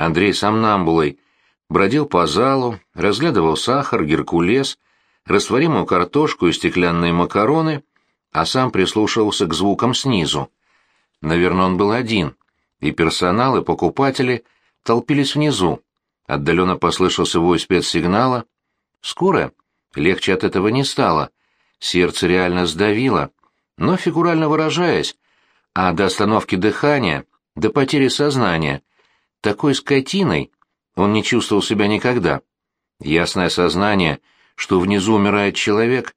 Андрей сомнамбулой бродил по залу, разглядывал сахар, геркулес, растворимую картошку и стеклянные макароны, а сам прислушивался к звукам снизу. Наверное, он был один, и персонал, и покупатели толпились внизу. Отдаленно послышался вой спецсигнала. Скоро легче от этого не стало. Сердце реально сдавило, но, фигурально выражаясь, а до остановки дыхания, до потери сознания, такой скотиной он не чувствовал себя никогда. Ясное сознание, что внизу умирает человек,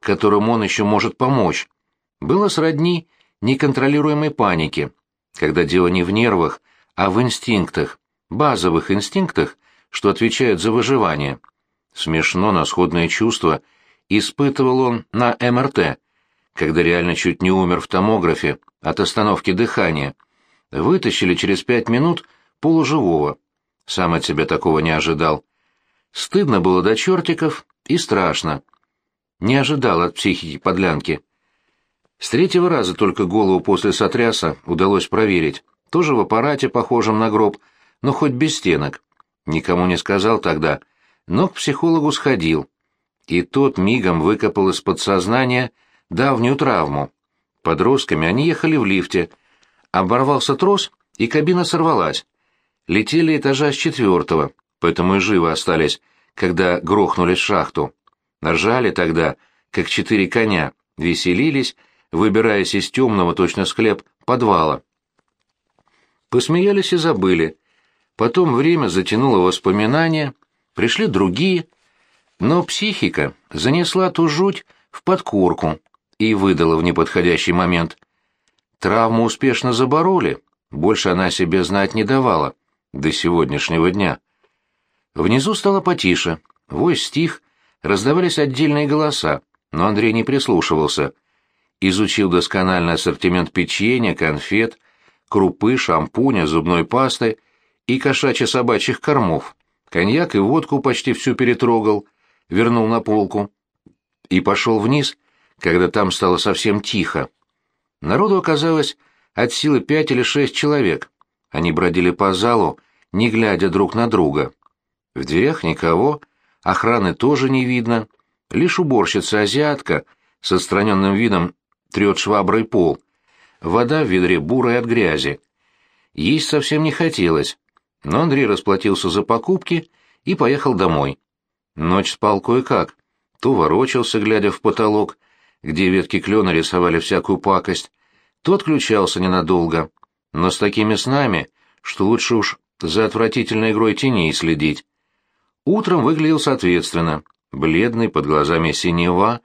которому он еще может помочь, было сродни неконтролируемой панике, когда дело не в нервах, а в инстинктах, базовых инстинктах, что отвечают за выживание. Смешно, но сходное чувство испытывал он на МРТ, когда реально чуть не умер в томографе от остановки дыхания. Вытащили через пять минут полуживого. Сам от себя такого не ожидал. Стыдно было до чертиков и страшно. Не ожидал от психики подлянки. С третьего раза только голову после сотряса удалось проверить. Тоже в аппарате, похожем на гроб, но хоть без стенок. Никому не сказал тогда, но к психологу сходил. И тот мигом выкопал из подсознания давнюю травму. Подростками они ехали в лифте. Оборвался трос, и кабина сорвалась. Летели этажа с четвертого, поэтому и живы остались, когда грохнулись в шахту. Ржали тогда, как четыре коня, веселились, выбираясь из темного, точно склеп, подвала. Посмеялись и забыли. Потом время затянуло воспоминания, пришли другие, но психика занесла ту жуть в подкорку и выдала в неподходящий момент. Травму успешно забороли, больше она себе знать не давала, до сегодняшнего дня. Внизу стало потише, вой стих, раздавались отдельные голоса, но Андрей не прислушивался. Изучил досконально ассортимент печенья, конфет, крупы, шампуня, зубной пасты и кошачьи-собачьих кормов. Коньяк и водку почти всю перетрогал, вернул на полку и пошел вниз, когда там стало совсем тихо. Народу оказалось от силы пять или шесть человек. Они бродили по залу, не глядя друг на друга. В дверях никого, охраны тоже не видно, лишь уборщица-азиатка с отстраненным видом трет шваброй пол. Вода в ведре бурая от грязи. Есть совсем не хотелось, но Андрей расплатился за покупки и поехал домой. Ночь спал кое-как, то ворочался, глядя в потолок, где ветки клена рисовали всякую пакость, то отключался ненадолго, но с такими снами, что лучше уж за отвратительной игрой теней следить. Утром выглядел соответственно, бледный, под глазами синева,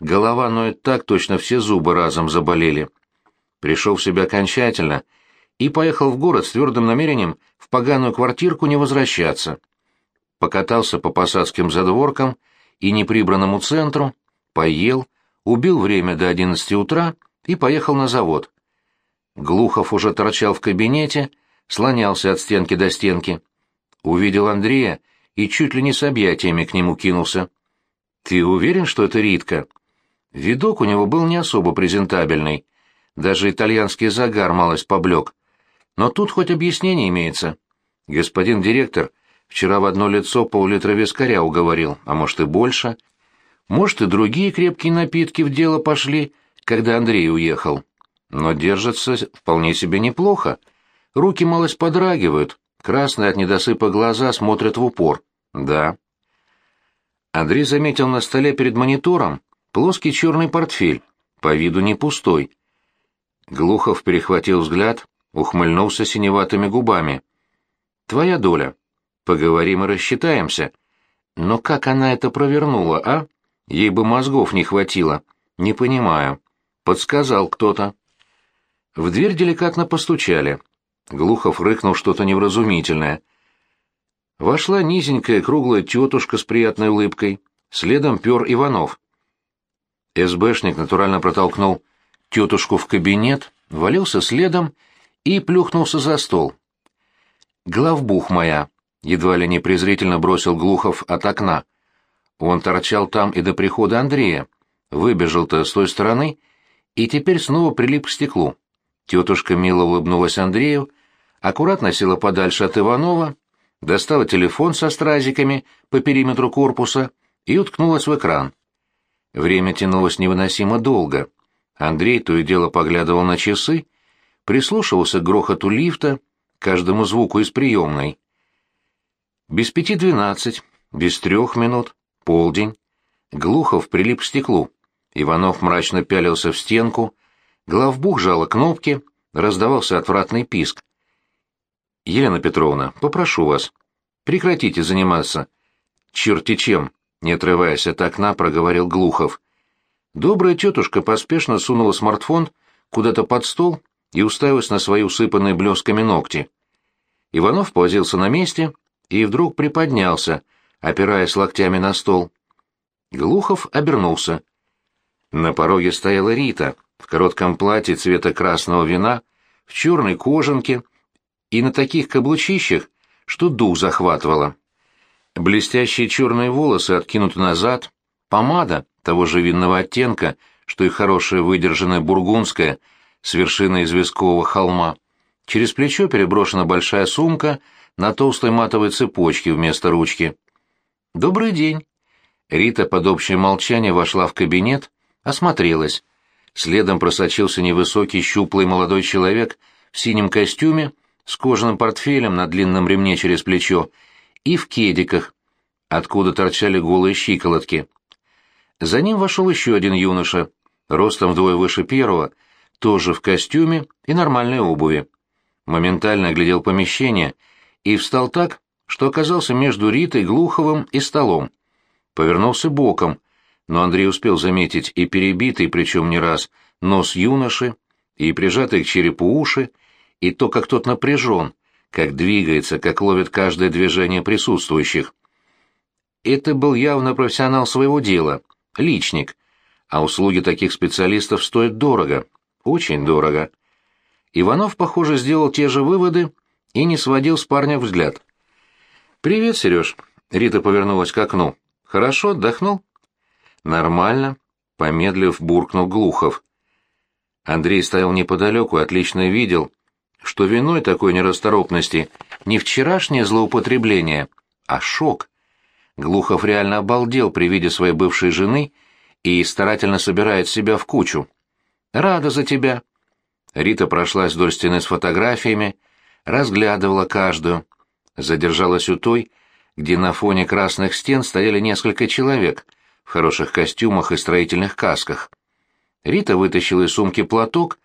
голова ноет так, точно все зубы разом заболели. Пришел в себя окончательно и поехал в город с твердым намерением в поганую квартирку не возвращаться. Покатался по посадским задворкам и неприбранному центру, поел, убил время до одиннадцати утра и поехал на завод. Глухов уже торчал в кабинете, слонялся от стенки до стенки. Увидел Андрея и чуть ли не с объятиями к нему кинулся. «Ты уверен, что это Ритка?» Видок у него был не особо презентабельный. Даже итальянский загар малость поблек. Но тут хоть объяснение имеется. Господин директор вчера в одно лицо пол-литра вискаря уговорил, а может и больше. Может и другие крепкие напитки в дело пошли, когда Андрей уехал. Но держится вполне себе неплохо. Руки малость подрагивают, красные от недосыпа глаза смотрят в упор. Да. Андрей заметил на столе перед монитором плоский черный портфель, по виду не пустой. Глухов перехватил взгляд, ухмыльнулся синеватыми губами. «Твоя доля. Поговорим и рассчитаемся. Но как она это провернула, а? Ей бы мозгов не хватило. Не понимаю. Подсказал кто-то». В дверь деликатно постучали. Глухов рыкнул что-то невразумительное. Вошла низенькая круглая тетушка с приятной улыбкой. Следом пер Иванов. СБшник натурально протолкнул тетушку в кабинет, валился следом и плюхнулся за стол. «Главбух моя!» — едва ли не презрительно бросил Глухов от окна. Он торчал там и до прихода Андрея, выбежал-то с той стороны и теперь снова прилип к стеклу. Тетушка мило улыбнулась Андрею, аккуратно села подальше от Иванова, достала телефон со стразиками по периметру корпуса и уткнулась в экран. Время тянулось невыносимо долго. Андрей то и дело поглядывал на часы, прислушивался к грохоту лифта, каждому звуку из приемной. Без пяти двенадцать, без трех минут, полдень. Глухов прилип к стеклу. Иванов мрачно пялился в стенку, главбух жала кнопки, раздавался отвратный писк. «Елена Петровна, попрошу вас, прекратите заниматься. Черти чем!» — не отрываясь от окна, проговорил Глухов. Добрая тетушка поспешно сунула смартфон куда-то под стол и уставилась на свои усыпанные блесками ногти. Иванов повозился на месте и вдруг приподнялся, опираясь локтями на стол. Глухов обернулся. На пороге стояла Рита в коротком платье цвета красного вина, в черной кожанке и на таких каблучищах, что дух захватывало. Блестящие черные волосы откинуты назад, помада того же винного оттенка, что и хорошая выдержанная бургундская с вершины известкового холма. Через плечо переброшена большая сумка на толстой матовой цепочке вместо ручки. «Добрый день!» Рита под общее молчание вошла в кабинет, осмотрелась. Следом просочился невысокий щуплый молодой человек в синем костюме с кожаным портфелем на длинном ремне через плечо и в кедиках, откуда торчали голые щиколотки. За ним вошел еще один юноша, ростом вдвое выше первого, тоже в костюме и нормальной обуви. Моментально оглядел помещение и встал так, что оказался между Ритой, Глуховым и столом. Повернулся боком, но Андрей успел заметить и перебитый, причем не раз, нос юноши, и прижатые к черепу уши, и то, как тот напряжен, как двигается, как ловит каждое движение присутствующих. Это был явно профессионал своего дела, личник, а услуги таких специалистов стоят дорого, очень дорого. Иванов, похоже, сделал те же выводы и не сводил с парня взгляд. «Привет, Сереж», — Рита повернулась к окну. «Хорошо отдохнул?» «Нормально», — помедлив, буркнул Глухов. Андрей стоял неподалеку и отлично видел, что виной такой нерасторопности не вчерашнее злоупотребление, а шок. Глухов реально обалдел при виде своей бывшей жены и старательно собирает себя в кучу. «Рада за тебя». Рита прошлась вдоль стены с фотографиями, разглядывала каждую, задержалась у той, где на фоне красных стен стояли несколько человек в хороших костюмах и строительных касках. Рита вытащила из сумки платок,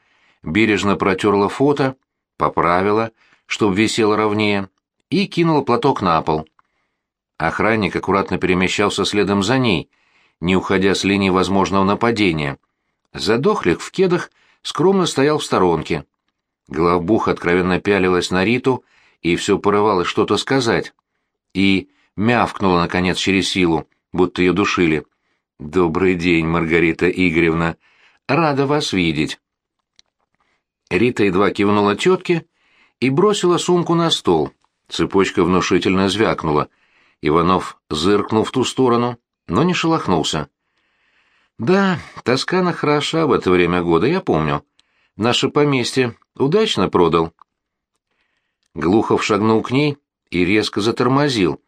бережно протерла фото, поправила, чтобы висело ровнее, и кинула платок на пол. Охранник аккуратно перемещался следом за ней, не уходя с линии возможного нападения. Задохлик в кедах скромно стоял в сторонке. Главбух откровенно пялилась на Риту и все порывалось что-то сказать и мявкнула, наконец, через силу, будто ее душили. «Добрый день, Маргарита Игоревна. Рада вас видеть». Рита едва кивнула тетке и бросила сумку на стол. Цепочка внушительно звякнула. Иванов зыркнул в ту сторону, но не шелохнулся. «Да, Тоскана хороша в это время года, я помню. Наше поместье удачно продал». Глухов шагнул к ней и резко затормозил,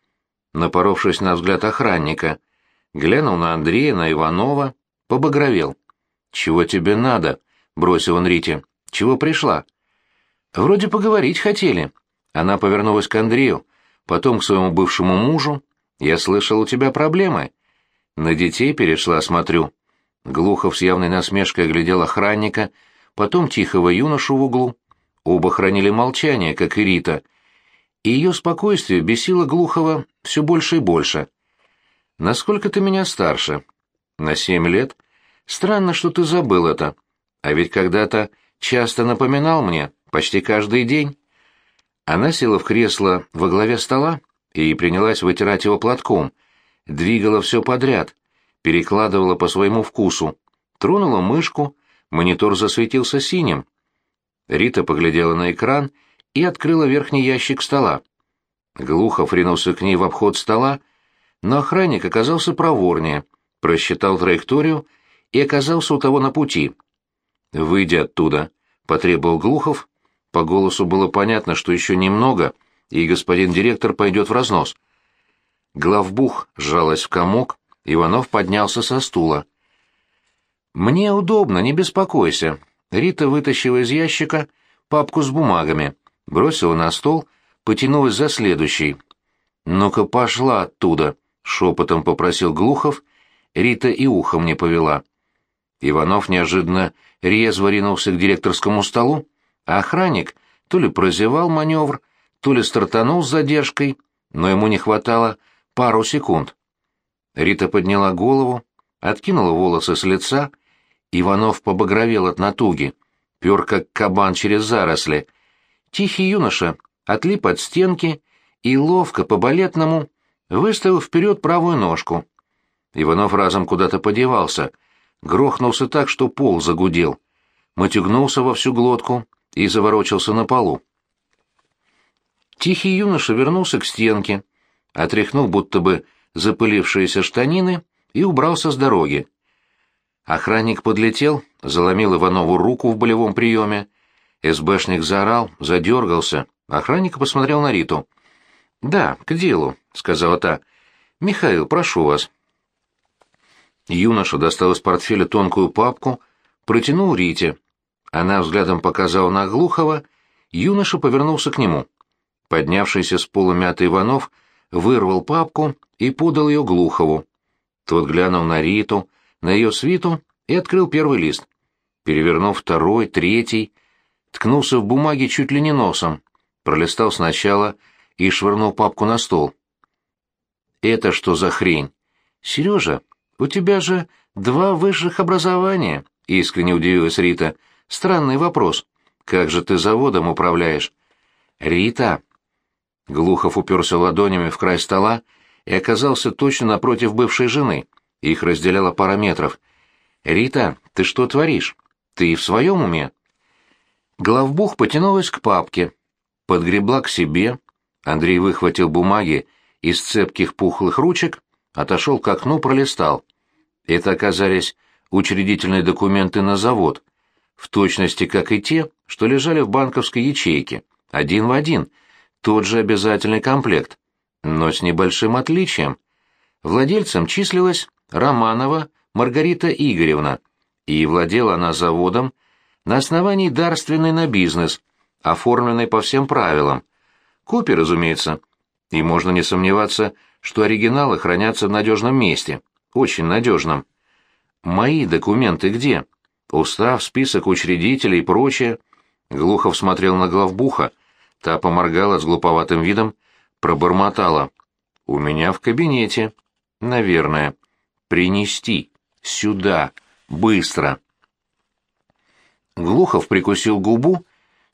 напоровшись на взгляд охранника. Глянул на Андрея, на Иванова, побагровел. «Чего тебе надо?» — бросил он Рите. «Чего пришла?» «Вроде поговорить хотели». Она повернулась к Андрею, потом к своему бывшему мужу. «Я слышал, у тебя проблемы». «На детей перешла, смотрю». Глухов с явной насмешкой глядел охранника, потом тихого юношу в углу. Оба хранили молчание, как и Рита, и ее спокойствие бесило Глухова все больше и больше. «Насколько ты меня старше?» «На семь лет. Странно, что ты забыл это. А ведь когда-то часто напоминал мне, почти каждый день». Она села в кресло во главе стола и принялась вытирать его платком, двигала все подряд, перекладывала по своему вкусу, тронула мышку, монитор засветился синим. Рита поглядела на экран и открыла верхний ящик стола. Глухов ринулся к ней в обход стола, но охранник оказался проворнее, просчитал траекторию и оказался у того на пути. «Выйди оттуда», — потребовал Глухов, По голосу было понятно, что еще немного, и господин директор пойдет в разнос. Главбух сжалась в комок, Иванов поднялся со стула. «Мне удобно, не беспокойся». Рита вытащила из ящика папку с бумагами, бросила на стол, потянулась за следующей. «Ну-ка, пошла оттуда», — шепотом попросил Глухов. Рита и ухом не повела. Иванов неожиданно резво ринулся к директорскому столу, а охранник то ли прозевал маневр, то ли стартанул с задержкой, но ему не хватало пару секунд. Рита подняла голову, откинула волосы с лица, Иванов побагровел от натуги, пер как кабан через заросли. Тихий юноша отлип от стенки и ловко по-балетному выставил вперед правую ножку. Иванов разом куда-то подевался, грохнулся так, что пол загудел, матюгнулся во всю глотку и заворочился на полу. Тихий юноша вернулся к стенке, отряхнул будто бы запылившиеся штанины и убрался с дороги. Охранник подлетел, заломил Иванову руку в болевом приеме. СБшник заорал, задергался. Охранник посмотрел на Риту. «Да, к делу», — сказала та. «Михаил, прошу вас». Юноша достал из портфеля тонкую папку, протянул Рите. Она взглядом показала на Глухова, юноша повернулся к нему. Поднявшийся с пола мятый Иванов вырвал папку и подал ее Глухову. Тот глянул на Риту, на ее свиту и открыл первый лист. Перевернув второй, третий, ткнулся в бумаге чуть ли не носом, пролистал сначала и швырнул папку на стол. «Это что за хрень? Сережа, у тебя же два высших образования», — искренне удивилась Рита. «Странный вопрос. Как же ты заводом управляешь?» «Рита!» Глухов уперся ладонями в край стола и оказался точно напротив бывшей жены. Их разделяло пара метров. «Рита, ты что творишь? Ты в своем уме?» Главбух потянулась к папке, подгребла к себе. Андрей выхватил бумаги из цепких пухлых ручек, отошел к окну, пролистал. Это оказались учредительные документы на завод, в точности как и те, что лежали в банковской ячейке, один в один, тот же обязательный комплект, но с небольшим отличием. Владельцем числилась Романова Маргарита Игоревна, и владела она заводом на основании дарственной на бизнес, оформленной по всем правилам. Копии, разумеется. И можно не сомневаться, что оригиналы хранятся в надежном месте, очень надежном. Мои документы где? Устав, список учредителей и прочее. Глухов смотрел на главбуха. Та поморгала с глуповатым видом, пробормотала. «У меня в кабинете». «Наверное». «Принести. Сюда. Быстро». Глухов прикусил губу,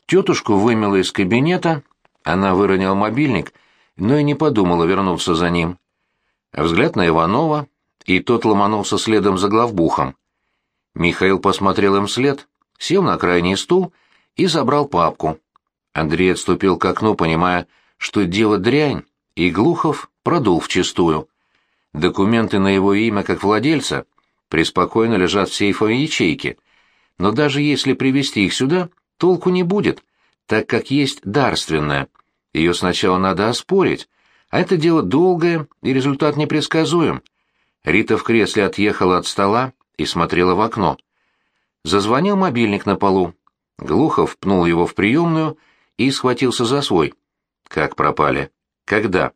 тетушку вымела из кабинета, она выронила мобильник, но и не подумала вернуться за ним. Взгляд на Иванова, и тот ломанулся следом за главбухом. Михаил посмотрел им вслед, сел на крайний стул и забрал папку. Андрей отступил к окну, понимая, что дело дрянь, и Глухов продул вчистую. Документы на его имя как владельца преспокойно лежат в сейфовой ячейке, но даже если привести их сюда, толку не будет, так как есть дарственная. Ее сначала надо оспорить, а это дело долгое и результат непредсказуем. Рита в кресле отъехала от стола и смотрела в окно. Зазвонил мобильник на полу. Глухов пнул его в приемную и схватился за свой. Как пропали? Когда?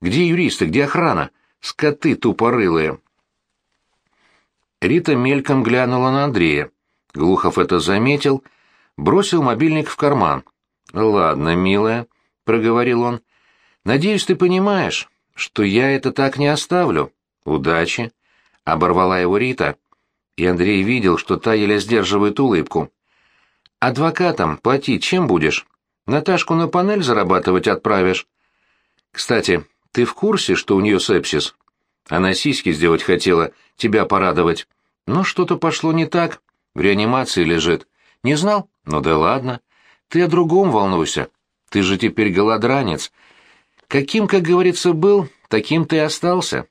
Где юристы, где охрана? Скоты тупорылые. Рита мельком глянула на Андрея. Глухов это заметил, бросил мобильник в карман. «Ладно, милая», — проговорил он. «Надеюсь, ты понимаешь, что я это так не оставлю. Удачи», — оборвала его Рита. И Андрей видел, что та еле сдерживает улыбку. «Адвокатам платить чем будешь? Наташку на панель зарабатывать отправишь? Кстати, ты в курсе, что у нее сепсис? Она сиськи сделать хотела, тебя порадовать. Но что-то пошло не так. В реанимации лежит. Не знал? Ну да ладно. Ты о другом волнуйся. Ты же теперь голодранец. Каким, как говорится, был, таким ты и остался.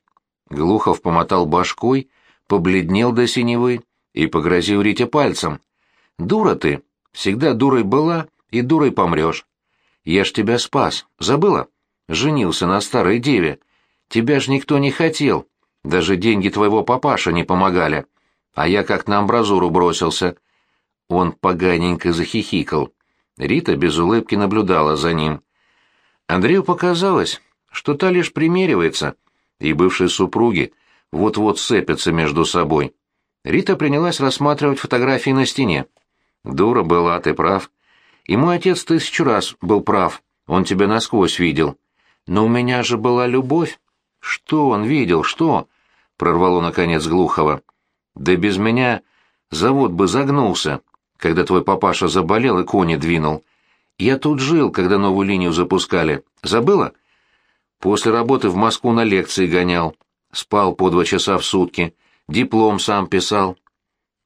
Глухов помотал башкой, побледнел до синевы и погрозил Рите пальцем. Дура ты. Всегда дурой была и дурой помрешь. Я ж тебя спас, забыла? Женился на старой деве. Тебя ж никто не хотел. Даже деньги твоего папаша не помогали. А я как на амбразуру бросился. Он поганенько захихикал. Рита без улыбки наблюдала за ним. Андрею показалось, что та лишь примеривается, и бывшие супруги вот-вот сцепятся между собой. Рита принялась рассматривать фотографии на стене. «Дура была, ты прав. И мой отец тысячу раз был прав, он тебя насквозь видел. Но у меня же была любовь». «Что он видел, что?» — прорвало, наконец, Глухова. «Да без меня завод бы загнулся, когда твой папаша заболел и кони двинул. Я тут жил, когда новую линию запускали. Забыла? После работы в Москву на лекции гонял. Спал по два часа в сутки. Диплом сам писал.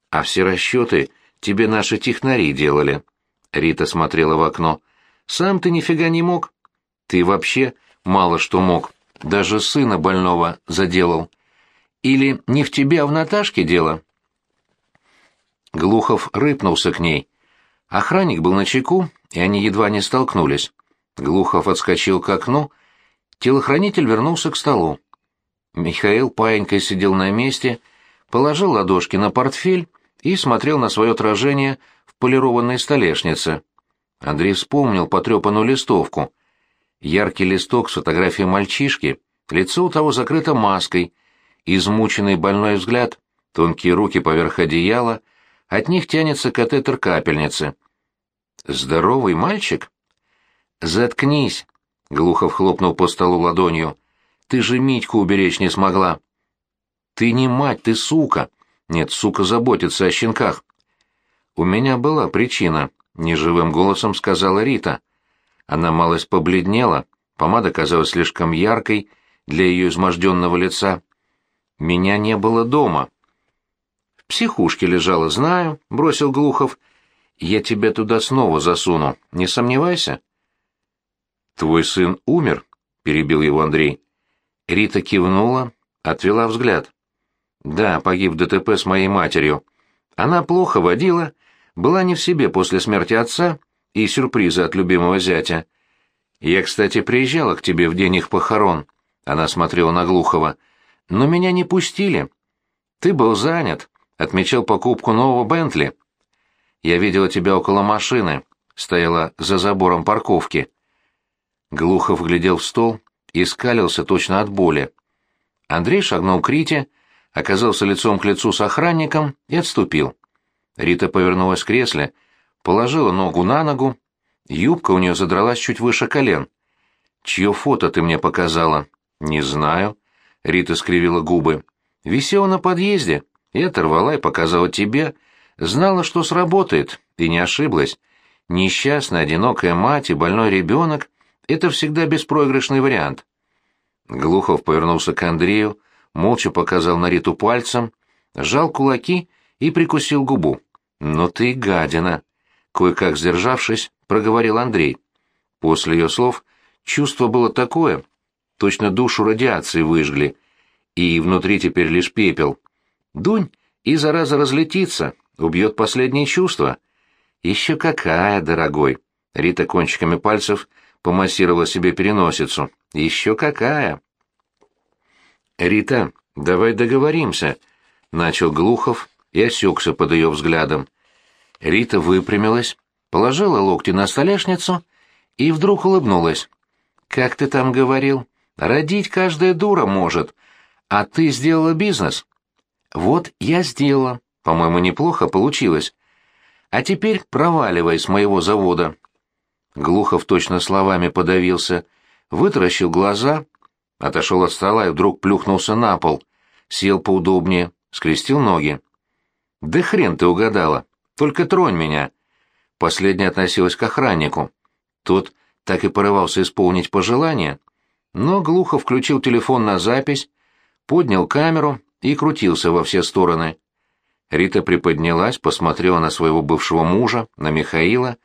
А все расчеты тебе наши технари делали. Рита смотрела в окно. Сам ты нифига не мог. Ты вообще мало что мог. Даже сына больного заделал. Или не в тебе, а в Наташке дело? Глухов рыпнулся к ней. Охранник был на чеку, и они едва не столкнулись. Глухов отскочил к окну, телохранитель вернулся к столу. Михаил паенькой сидел на месте, положил ладошки на портфель и смотрел на свое отражение в полированной столешнице. Андрей вспомнил потрепанную листовку. Яркий листок с фотографией мальчишки, лицо у того закрыто маской, измученный больной взгляд, тонкие руки поверх одеяла, от них тянется катетер капельницы. Здоровый мальчик? Заткнись, Глухов хлопнул по столу ладонью. Ты же Митьку уберечь не смогла. Ты не мать, ты сука. Нет, сука заботится о щенках. У меня была причина, неживым голосом сказала Рита. Она малость побледнела, помада казалась слишком яркой для ее изможденного лица. Меня не было дома. В психушке лежала, знаю, бросил Глухов. Я тебя туда снова засуну, не сомневайся. Твой сын умер, перебил его Андрей. Рита кивнула, отвела взгляд. Да, погиб в ДТП с моей матерью. Она плохо водила, была не в себе после смерти отца и сюрприза от любимого зятя. Я, кстати, приезжала к тебе в день их похорон. Она смотрела на Глухова. Но меня не пустили. Ты был занят, отмечал покупку нового Бентли. Я видела тебя около машины, стояла за забором парковки. Глухов глядел в стол и скалился точно от боли. Андрей шагнул к Рите, оказался лицом к лицу с охранником и отступил. Рита повернулась в кресле, положила ногу на ногу, юбка у нее задралась чуть выше колен. «Чье фото ты мне показала?» «Не знаю», — Рита скривила губы. «Висела на подъезде. Я оторвала и показала тебе, Знала, что сработает, и не ошиблась. Несчастная, одинокая мать и больной ребенок — это всегда беспроигрышный вариант. Глухов повернулся к Андрею, молча показал на Риту пальцем, сжал кулаки и прикусил губу. «Но ты гадина!» Кое-как сдержавшись, проговорил Андрей. После ее слов чувство было такое, точно душу радиации выжгли, и внутри теперь лишь пепел. Дунь, и зараза разлетится, убьет последние чувства. Еще какая, дорогой. Рита кончиками пальцев помассировала себе переносицу. Еще какая. Рита, давай договоримся, начал Глухов и осекся под ее взглядом. Рита выпрямилась, положила локти на столешницу и вдруг улыбнулась. «Как ты там говорил? Родить каждая дура может. А ты сделала бизнес?» «Вот я сделала. По-моему, неплохо получилось. А теперь проваливай с моего завода. Глухов точно словами подавился, вытаращил глаза, отошел от стола и вдруг плюхнулся на пол, сел поудобнее, скрестил ноги. «Да хрен ты угадала, только тронь меня!» Последняя относилась к охраннику. Тот так и порывался исполнить пожелание, но глухо включил телефон на запись, поднял камеру и крутился во все стороны. Рита приподнялась, посмотрела на своего бывшего мужа, на Михаила.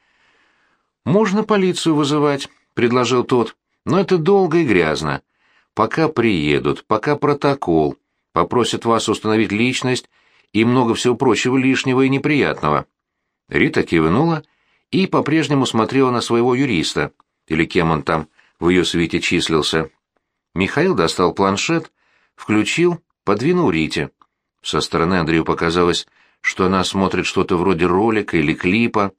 «Можно полицию вызывать», — предложил тот, — «но это долго и грязно. Пока приедут, пока протокол, попросят вас установить личность и много всего прочего лишнего и неприятного». Рита кивнула и по-прежнему смотрела на своего юриста, или кем он там в ее свете числился. Михаил достал планшет, включил, подвинул Рите. Со стороны Андрею показалось, что она смотрит что-то вроде ролика или клипа.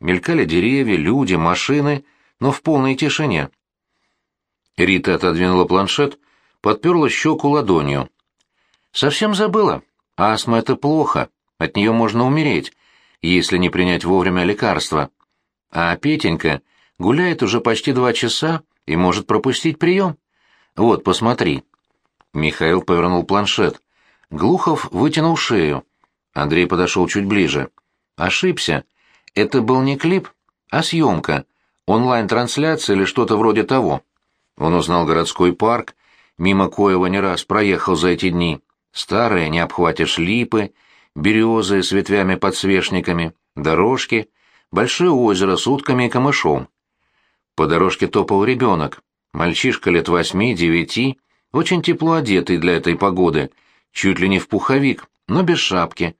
Мелькали деревья, люди, машины, но в полной тишине. Рита отодвинула планшет, подперла щеку ладонью. «Совсем забыла. Астма — это плохо. От нее можно умереть, если не принять вовремя лекарства. А Петенька гуляет уже почти два часа и может пропустить прием. Вот, посмотри». Михаил повернул планшет. Глухов вытянул шею. Андрей подошел чуть ближе. Ошибся. Это был не клип, а съемка. Онлайн-трансляция или что-то вроде того. Он узнал городской парк, мимо коего не раз проехал за эти дни. Старые, не обхватишь липы, березы с ветвями-подсвечниками, дорожки, большое озеро с утками и камышом. По дорожке топал ребенок, мальчишка лет восьми-девяти, очень тепло одетый для этой погоды, чуть ли не в пуховик, но без шапки.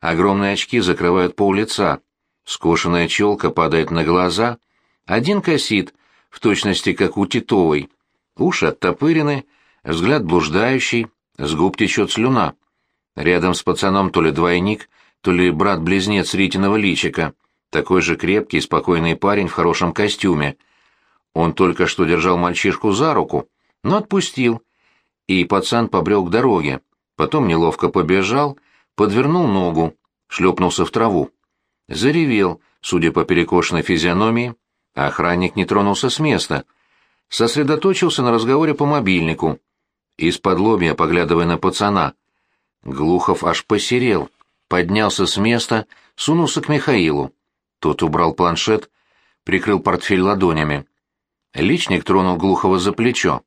Огромные очки закрывают пол лица, скошенная челка падает на глаза, один косит, в точности как у Титовой, уши оттопырены, взгляд блуждающий, с губ течет слюна. Рядом с пацаном то ли двойник, то ли брат-близнец Ритиного личика, такой же крепкий, спокойный парень в хорошем костюме. Он только что держал мальчишку за руку, но отпустил, и пацан побрел к дороге, потом неловко побежал, подвернул ногу, шлепнулся в траву. Заревел, судя по перекошенной физиономии, а охранник не тронулся с места. Сосредоточился на разговоре по мобильнику, из-под лобья поглядывая на пацана. Глухов аж посерел, поднялся с места, сунулся к Михаилу. Тот убрал планшет, прикрыл портфель ладонями. Личник тронул Глухова за плечо.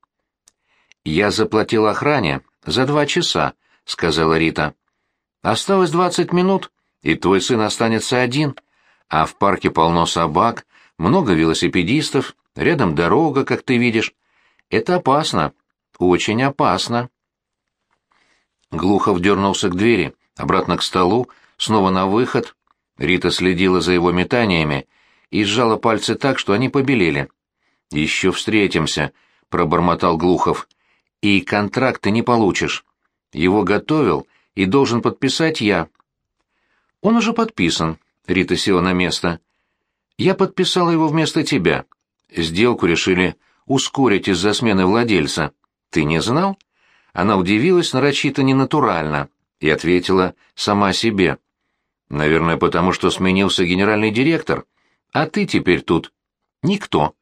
«Я заплатил охране за два часа», — сказала Рита. «Осталось двадцать минут, и твой сын останется один, а в парке полно собак, много велосипедистов, рядом дорога, как ты видишь. Это опасно, очень опасно». Глухов дернулся к двери, обратно к столу, снова на выход. Рита следила за его метаниями и сжала пальцы так, что они побелели. «Еще встретимся», — пробормотал Глухов. «И контракт ты не получишь. Его готовил и должен подписать я». «Он уже подписан», — Рита села на место. «Я подписала его вместо тебя. Сделку решили ускорить из-за смены владельца. Ты не знал?» Она удивилась нарочито ненатурально и ответила сама себе. «Наверное, потому что сменился генеральный директор, а ты теперь тут никто».